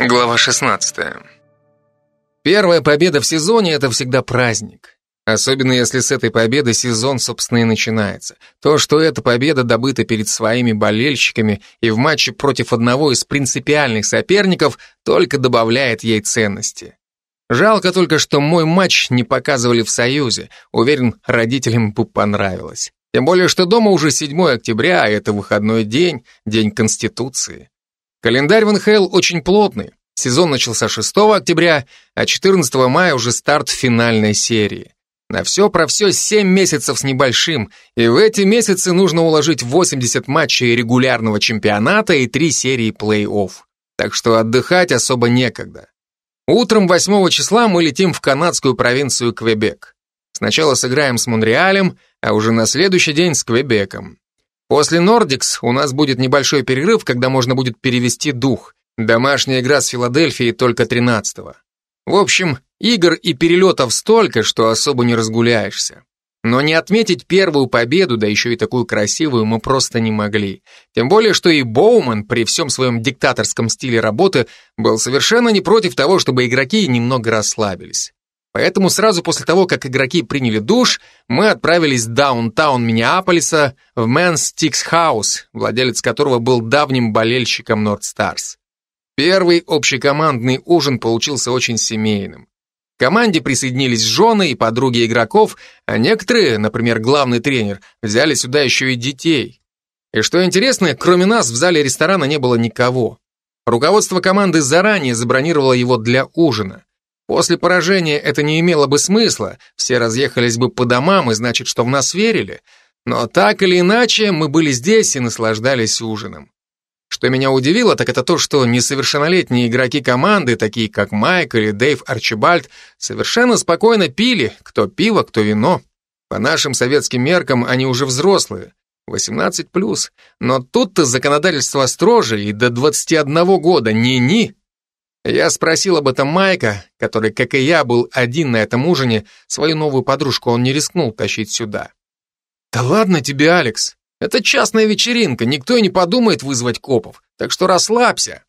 Глава 16. Первая победа в сезоне – это всегда праздник. Особенно если с этой победы сезон, собственно, и начинается. То, что эта победа добыта перед своими болельщиками и в матче против одного из принципиальных соперников, только добавляет ей ценности. Жалко только, что мой матч не показывали в Союзе. Уверен, родителям бы понравилось. Тем более, что дома уже 7 октября, а это выходной день, день Конституции. Календарь в НХЛ очень плотный. Сезон начался 6 октября, а 14 мая уже старт финальной серии. На все про все 7 месяцев с небольшим, и в эти месяцы нужно уложить 80 матчей регулярного чемпионата и 3 серии плей-офф. Так что отдыхать особо некогда. Утром 8 числа мы летим в канадскую провинцию Квебек. Сначала сыграем с Монреалем, а уже на следующий день с Квебеком. После Нордикс у нас будет небольшой перерыв, когда можно будет перевести дух. Домашняя игра с Филадельфией только 13-го. В общем, игр и перелетов столько, что особо не разгуляешься. Но не отметить первую победу, да еще и такую красивую, мы просто не могли. Тем более, что и Боуман при всем своем диктаторском стиле работы был совершенно не против того, чтобы игроки немного расслабились. Поэтому сразу после того, как игроки приняли душ, мы отправились в даунтаун Миннеаполиса в Mans Sticks House, владелец которого был давним болельщиком North Stars. Первый общекомандный ужин получился очень семейным. К команде присоединились жены и подруги игроков, а некоторые, например, главный тренер, взяли сюда еще и детей. И что интересно, кроме нас в зале ресторана не было никого. Руководство команды заранее забронировало его для ужина. После поражения это не имело бы смысла, все разъехались бы по домам, и значит, что в нас верили. Но так или иначе, мы были здесь и наслаждались ужином. Что меня удивило, так это то, что несовершеннолетние игроки команды, такие как Майк или Дэйв Арчибальд, совершенно спокойно пили, кто пиво, кто вино. По нашим советским меркам они уже взрослые, 18+, но тут-то законодательство строже, и до 21 года ни-ни. Я спросил об этом Майка, который, как и я, был один на этом ужине, свою новую подружку он не рискнул тащить сюда. «Да ладно тебе, Алекс, это частная вечеринка, никто и не подумает вызвать копов, так что расслабься».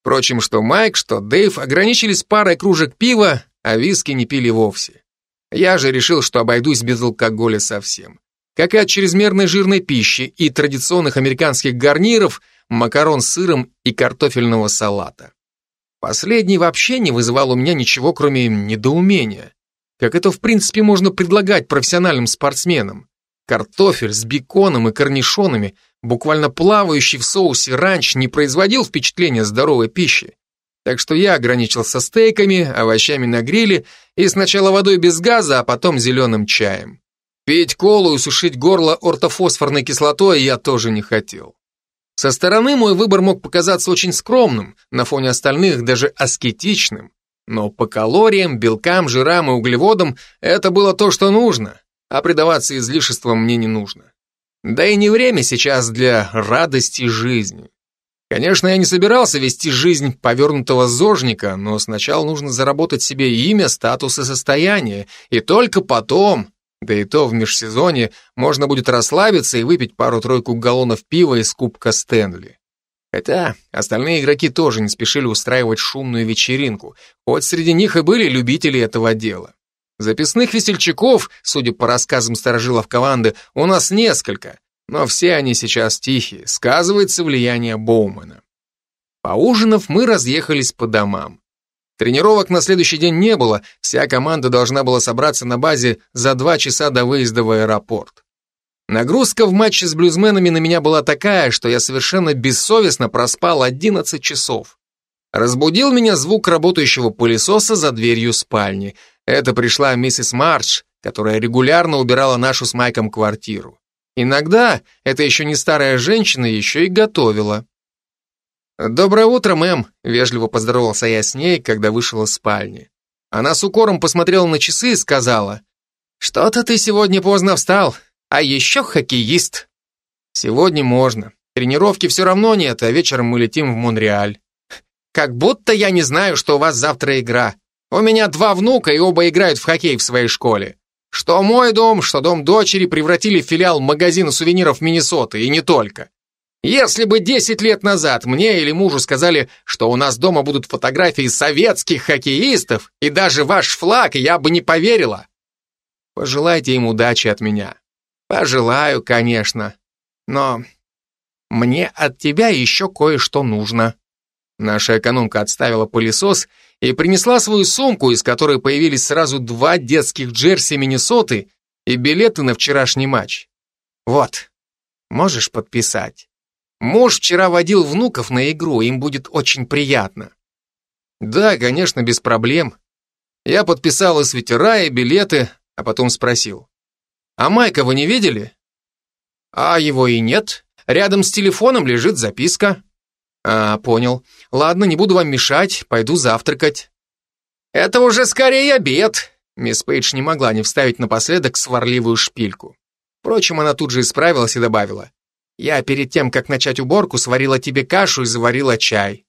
Впрочем, что Майк, что Дэйв ограничились парой кружек пива, а виски не пили вовсе. Я же решил, что обойдусь без алкоголя совсем. Как и от чрезмерной жирной пищи и традиционных американских гарниров, макарон с сыром и картофельного салата. Последний вообще не вызывал у меня ничего, кроме недоумения. Как это в принципе можно предлагать профессиональным спортсменам? Картофель с беконом и корнишонами, буквально плавающий в соусе ранч, не производил впечатления здоровой пищи. Так что я ограничился стейками, овощами на гриле и сначала водой без газа, а потом зеленым чаем. Пить колу и сушить горло ортофосфорной кислотой я тоже не хотел. Со стороны мой выбор мог показаться очень скромным, на фоне остальных даже аскетичным. Но по калориям, белкам, жирам и углеводам это было то, что нужно, а предаваться излишествам мне не нужно. Да и не время сейчас для радости жизни. Конечно, я не собирался вести жизнь повернутого зожника, но сначала нужно заработать себе имя, статус и состояние, и только потом да и то в межсезонье можно будет расслабиться и выпить пару-тройку галлонов пива из кубка Стэнли. Хотя остальные игроки тоже не спешили устраивать шумную вечеринку, хоть среди них и были любители этого дела. Записных весельчаков, судя по рассказам сторожилов команды, у нас несколько, но все они сейчас тихие, сказывается влияние Боумана. Поужинав, мы разъехались по домам. Тренировок на следующий день не было, вся команда должна была собраться на базе за два часа до выезда в аэропорт. Нагрузка в матче с блюзменами на меня была такая, что я совершенно бессовестно проспал 11 часов. Разбудил меня звук работающего пылесоса за дверью спальни. Это пришла миссис Марч, которая регулярно убирала нашу с Майком квартиру. Иногда эта еще не старая женщина еще и готовила. «Доброе утро, мэм», — вежливо поздоровался я с ней, когда вышел из спальни. Она с укором посмотрела на часы и сказала, «Что-то ты сегодня поздно встал, а еще хоккеист». «Сегодня можно. Тренировки все равно нет, а вечером мы летим в Монреаль». «Как будто я не знаю, что у вас завтра игра. У меня два внука, и оба играют в хоккей в своей школе. Что мой дом, что дом дочери превратили в филиал магазина сувениров Миннесоты, и не только. Если бы 10 лет назад мне или мужу сказали, что у нас дома будут фотографии советских хоккеистов и даже ваш флаг, я бы не поверила. Пожелайте им удачи от меня. Пожелаю, конечно. Но мне от тебя еще кое-что нужно. Наша экономка отставила пылесос и принесла свою сумку, из которой появились сразу два детских джерси Миннесоты и билеты на вчерашний матч. Вот, можешь подписать. Муж вчера водил внуков на игру, им будет очень приятно. Да, конечно, без проблем. Я подписал и свитера, и билеты, а потом спросил. А Майка вы не видели? А его и нет. Рядом с телефоном лежит записка. А, понял. Ладно, не буду вам мешать, пойду завтракать. Это уже скорее обед. Мисс Пейдж не могла не вставить напоследок сварливую шпильку. Впрочем, она тут же исправилась и добавила. Я перед тем, как начать уборку, сварила тебе кашу и заварила чай.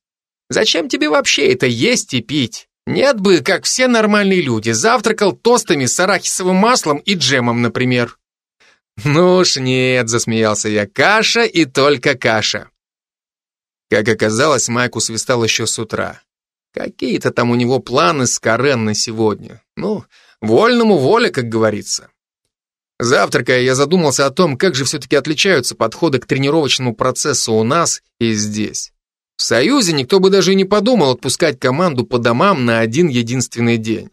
Зачем тебе вообще это есть и пить? Нет бы, как все нормальные люди, завтракал тостами с арахисовым маслом и джемом, например. Ну уж нет, засмеялся я, каша и только каша. Как оказалось, Майк усвистал еще с утра. Какие-то там у него планы с Карен на сегодня. Ну, вольному воля, как говорится. Завтракая, я задумался о том, как же все-таки отличаются подходы к тренировочному процессу у нас и здесь. В Союзе никто бы даже и не подумал отпускать команду по домам на один единственный день.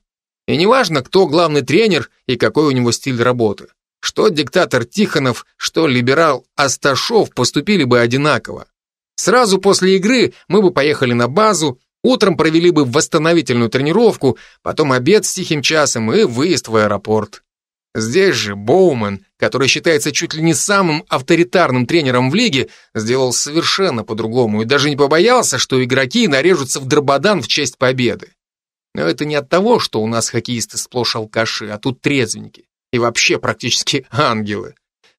И неважно, кто главный тренер и какой у него стиль работы. Что диктатор Тихонов, что либерал Асташов поступили бы одинаково. Сразу после игры мы бы поехали на базу, утром провели бы восстановительную тренировку, потом обед с тихим часом и выезд в аэропорт. Здесь же Боуман, который считается чуть ли не самым авторитарным тренером в лиге, сделал совершенно по-другому и даже не побоялся, что игроки нарежутся в дрободан в честь победы. Но это не от того, что у нас хоккеисты сплошь алкаши, а тут трезвенники. И вообще практически ангелы.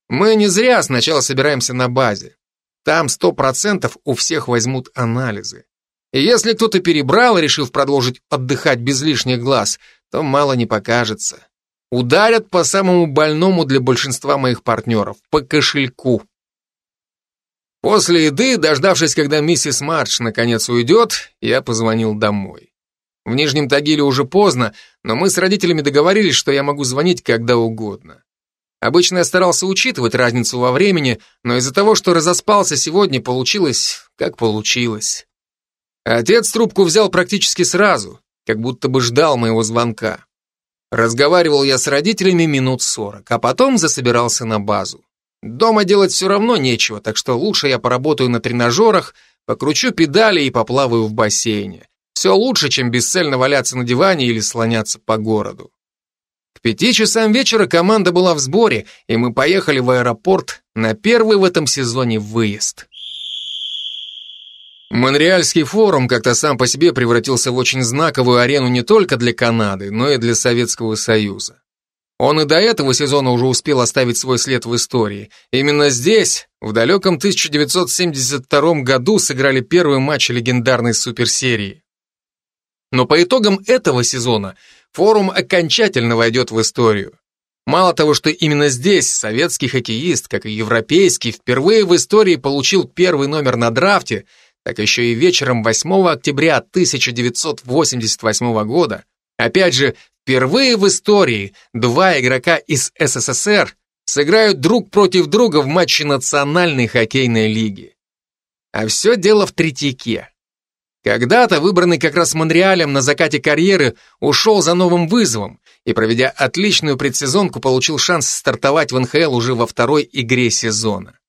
Мы не зря сначала собираемся на базе. Там сто процентов у всех возьмут анализы. И если кто-то перебрал, решив продолжить отдыхать без лишних глаз, то мало не покажется. Ударят по самому больному для большинства моих партнеров, по кошельку. После еды, дождавшись, когда миссис Мардж наконец уйдет, я позвонил домой. В Нижнем Тагиле уже поздно, но мы с родителями договорились, что я могу звонить когда угодно. Обычно я старался учитывать разницу во времени, но из-за того, что разоспался сегодня, получилось, как получилось. Отец трубку взял практически сразу, как будто бы ждал моего звонка. Разговаривал я с родителями минут сорок, а потом засобирался на базу. Дома делать все равно нечего, так что лучше я поработаю на тренажерах, покручу педали и поплаваю в бассейне. Все лучше, чем бесцельно валяться на диване или слоняться по городу. К пяти часам вечера команда была в сборе, и мы поехали в аэропорт на первый в этом сезоне выезд. Монреальский форум как-то сам по себе превратился в очень знаковую арену не только для Канады, но и для Советского Союза. Он и до этого сезона уже успел оставить свой след в истории. Именно здесь, в далеком 1972 году, сыграли первый матч легендарной суперсерии. Но по итогам этого сезона форум окончательно войдет в историю. Мало того, что именно здесь советский хоккеист, как и европейский, впервые в истории получил первый номер на драфте – так еще и вечером 8 октября 1988 года, опять же, впервые в истории два игрока из СССР сыграют друг против друга в матче Национальной хоккейной лиги. А все дело в Третьяке. Когда-то выбранный как раз Монреалем на закате карьеры ушел за новым вызовом и, проведя отличную предсезонку, получил шанс стартовать в НХЛ уже во второй игре сезона.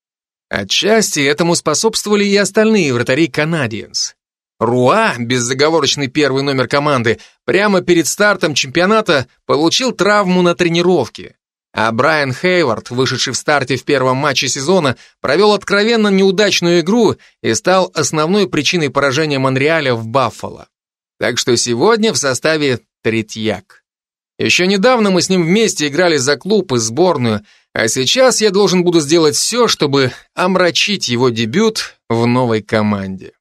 Отчасти этому способствовали и остальные вратари Canadiens. Руа, беззаговорочный первый номер команды, прямо перед стартом чемпионата получил травму на тренировке. А Брайан Хейвард, вышедший в старте в первом матче сезона, провел откровенно неудачную игру и стал основной причиной поражения Монреаля в Баффало. Так что сегодня в составе Третьяк. Еще недавно мы с ним вместе играли за клуб и сборную, а сейчас я должен буду сделать все, чтобы омрачить его дебют в новой команде.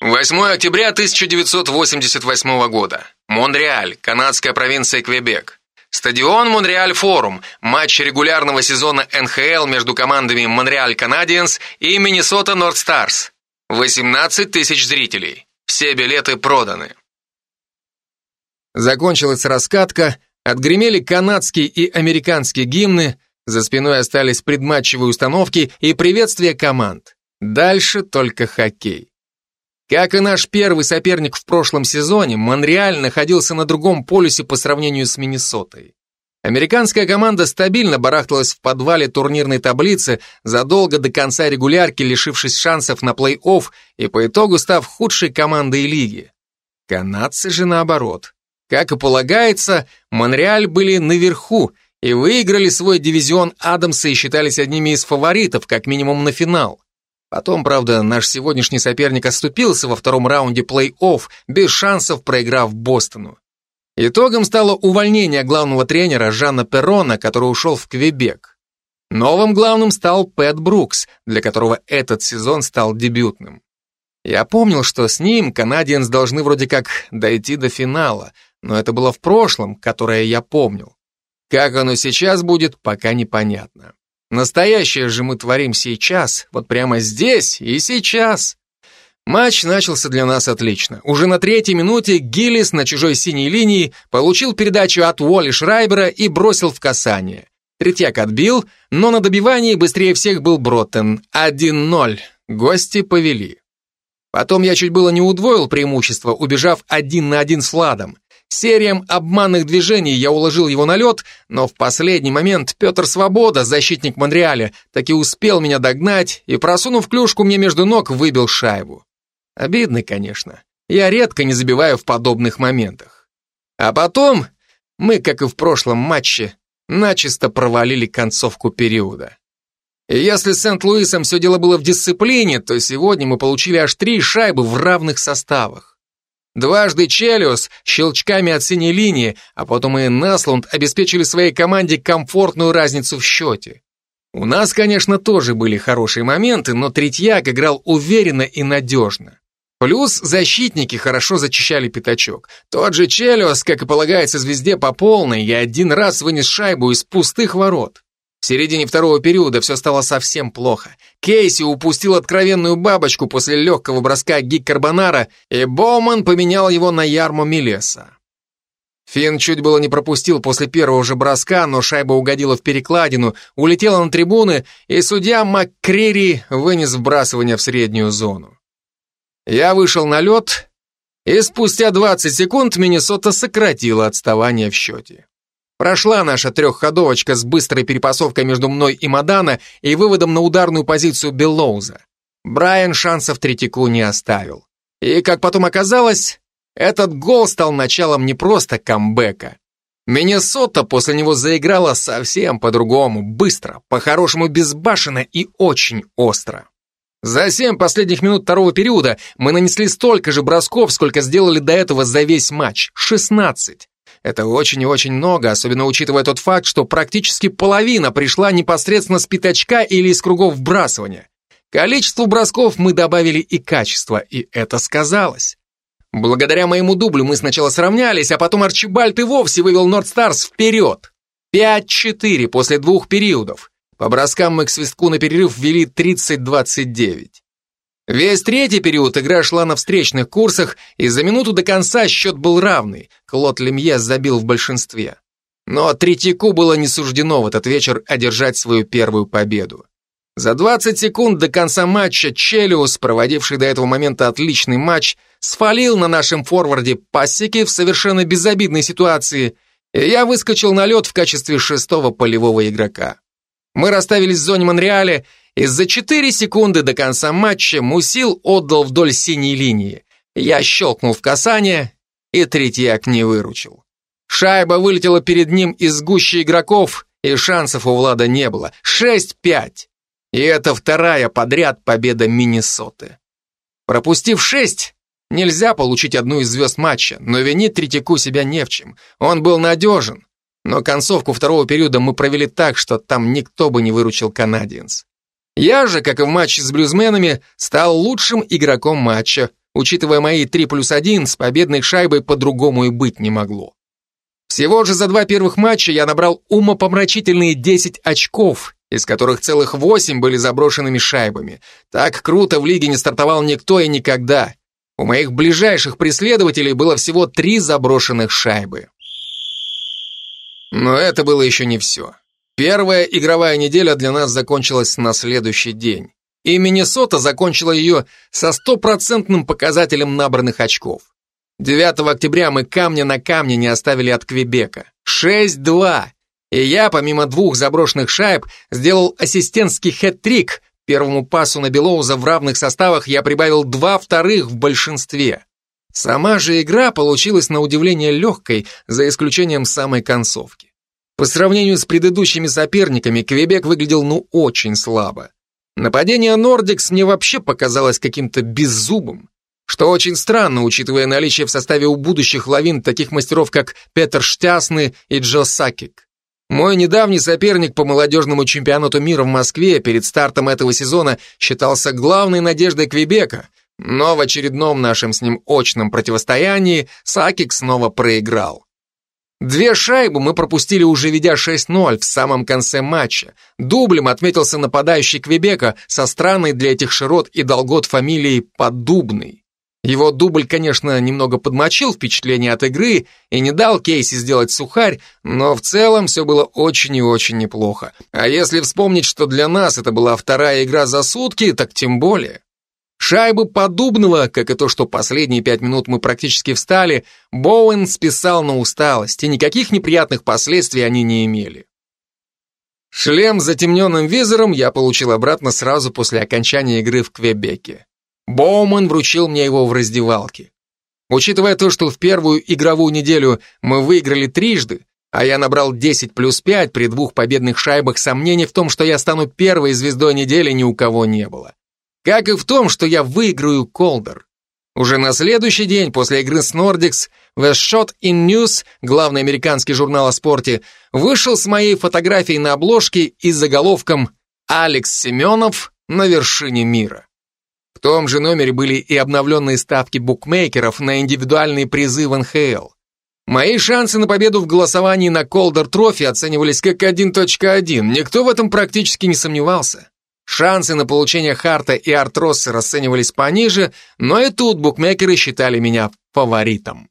8 октября 1988 года. Монреаль, канадская провинция Квебек. Стадион Монреаль Форум. Матч регулярного сезона НХЛ между командами Монреаль Канадиенс и Миннесота Норд Старс. 18 тысяч зрителей. Все билеты проданы. Закончилась раскатка, отгремели канадские и американские гимны, за спиной остались предматчевые установки и приветствия команд. Дальше только хоккей. Как и наш первый соперник в прошлом сезоне, Монреаль находился на другом полюсе по сравнению с Миннесотой. Американская команда стабильно барахталась в подвале турнирной таблицы, задолго до конца регулярки лишившись шансов на плей-офф и по итогу став худшей командой лиги. Канадцы же наоборот. Как и полагается, Монреаль были наверху и выиграли свой дивизион Адамса и считались одними из фаворитов, как минимум на финал. Потом, правда, наш сегодняшний соперник оступился во втором раунде плей-офф, без шансов проиграв Бостону. Итогом стало увольнение главного тренера Жанна Перрона, который ушел в Квебек. Новым главным стал Пэт Брукс, для которого этот сезон стал дебютным. Я помнил, что с ним канадиенс должны вроде как дойти до финала, но это было в прошлом, которое я помнил. Как оно сейчас будет, пока непонятно. Настоящее же мы творим сейчас, вот прямо здесь и сейчас. Матч начался для нас отлично. Уже на третьей минуте Гиллис на чужой синей линии получил передачу от Уолли Шрайбера и бросил в касание. Третьяк отбил, но на добивании быстрее всех был Броттен. 1-0. Гости повели. Потом я чуть было не удвоил преимущество, убежав один на один с Владом. Сериям обманных движений я уложил его на лед, но в последний момент Петр Свобода, защитник Монреаля, таки успел меня догнать и, просунув клюшку мне между ног, выбил шайбу. Обидно, конечно. Я редко не забиваю в подобных моментах. А потом мы, как и в прошлом матче, начисто провалили концовку периода. И если с Сент-Луисом все дело было в дисциплине, то сегодня мы получили аж три шайбы в равных составах. Дважды Челиус щелчками от синей линии, а потом и Наслунд обеспечили своей команде комфортную разницу в счете. У нас, конечно, тоже были хорошие моменты, но Третьяк играл уверенно и надежно. Плюс защитники хорошо зачищали пятачок. Тот же Челиус, как и полагается звезде по полной, я один раз вынес шайбу из пустых ворот. В середине второго периода все стало совсем плохо. Кейси упустил откровенную бабочку после легкого броска Гик Карбонара, и Боуман поменял его на Ярмо Милеса. Финн чуть было не пропустил после первого же броска, но шайба угодила в перекладину, улетела на трибуны, и судья МакКрири вынес вбрасывание в среднюю зону. Я вышел на лед, и спустя 20 секунд Миннесота сократила отставание в счете. Прошла наша трехходовочка с быстрой перепасовкой между мной и Мадана и выводом на ударную позицию Беллоуза. Брайан шансов Третьяку не оставил. И, как потом оказалось, этот гол стал началом не просто камбэка. Миннесота после него заиграла совсем по-другому, быстро, по-хорошему безбашенно и очень остро. За семь последних минут второго периода мы нанесли столько же бросков, сколько сделали до этого за весь матч – 16. Это очень и очень много, особенно учитывая тот факт, что практически половина пришла непосредственно с пятачка или из кругов вбрасывания. Количеству бросков мы добавили и качество, и это сказалось. Благодаря моему дублю мы сначала сравнялись, а потом Арчибальд и вовсе вывел Нордстарс вперед. 5-4 после двух периодов. По броскам мы к свистку на перерыв ввели 30-29. Весь третий период игра шла на встречных курсах, и за минуту до конца счет был равный. Клод Лемье забил в большинстве. Но Третьяку было не суждено в этот вечер одержать свою первую победу. За 20 секунд до конца матча Челиус, проводивший до этого момента отличный матч, сфалил на нашем форварде пассики в совершенно безобидной ситуации, и я выскочил на лед в качестве шестого полевого игрока. Мы расставились в зоне Монреаля, и за 4 секунды до конца матча Мусил отдал вдоль синей линии. Я щелкнул в касание, и Третьяк не выручил. Шайба вылетела перед ним из гущи игроков, и шансов у Влада не было. 6-5. И это вторая подряд победа Миннесоты. Пропустив 6, нельзя получить одну из звезд матча, но винить Третьяку себя не в чем. Он был надежен. Но концовку второго периода мы провели так, что там никто бы не выручил канадиенс. Я же, как и в матче с блюзменами, стал лучшим игроком матча, учитывая мои 3 плюс 1, с победной шайбой по-другому и быть не могло. Всего же за два первых матча я набрал умопомрачительные 10 очков, из которых целых 8 были заброшенными шайбами. Так круто в лиге не стартовал никто и никогда. У моих ближайших преследователей было всего три заброшенных шайбы. Но это было еще не все. Первая игровая неделя для нас закончилась на следующий день. И Миннесота закончила ее со стопроцентным показателем набранных очков. 9 октября мы камня на камне не оставили от Квебека. 6-2. И я, помимо двух заброшенных шайб, сделал ассистентский хэт-трик. Первому пасу на Белоуза в равных составах я прибавил два вторых в большинстве. Сама же игра получилась на удивление легкой, за исключением самой концовки. По сравнению с предыдущими соперниками, Квебек выглядел ну очень слабо. Нападение Нордикс мне вообще показалось каким-то беззубым, что очень странно, учитывая наличие в составе у будущих лавин таких мастеров, как Петер Штясны и Джо Сакик. Мой недавний соперник по молодежному чемпионату мира в Москве перед стартом этого сезона считался главной надеждой Квебека, но в очередном нашем с ним очном противостоянии Сакик снова проиграл. Две шайбы мы пропустили уже ведя 6-0 в самом конце матча. Дублем отметился нападающий Квебека со странной для этих широт и долгот фамилией Подубный. Его дубль, конечно, немного подмочил впечатление от игры и не дал Кейси сделать сухарь, но в целом все было очень и очень неплохо. А если вспомнить, что для нас это была вторая игра за сутки, так тем более. Шайбы Подубного, как и то, что последние пять минут мы практически встали, Боуэн списал на усталость, и никаких неприятных последствий они не имели. Шлем с затемненным визором я получил обратно сразу после окончания игры в Квебеке. Боуман вручил мне его в раздевалке. Учитывая то, что в первую игровую неделю мы выиграли трижды, а я набрал 10 плюс 5 при двух победных шайбах, сомнений в том, что я стану первой звездой недели, ни у кого не было. Как и в том, что я выиграю Колдер. Уже на следующий день после игры с Nordiques The Sporting News, главный американский журнал о спорте, вышел с моей фотографией на обложке и заголовком «Алекс Семенов на вершине мира». В том же номере были и обновленные ставки букмекеров на индивидуальные призы в НХЛ. Мои шансы на победу в голосовании на Колдер Трофи оценивались как 1.1, никто в этом практически не сомневался. Шансы на получение Харта и Артросса расценивались пониже, но и тут букмекеры считали меня фаворитом.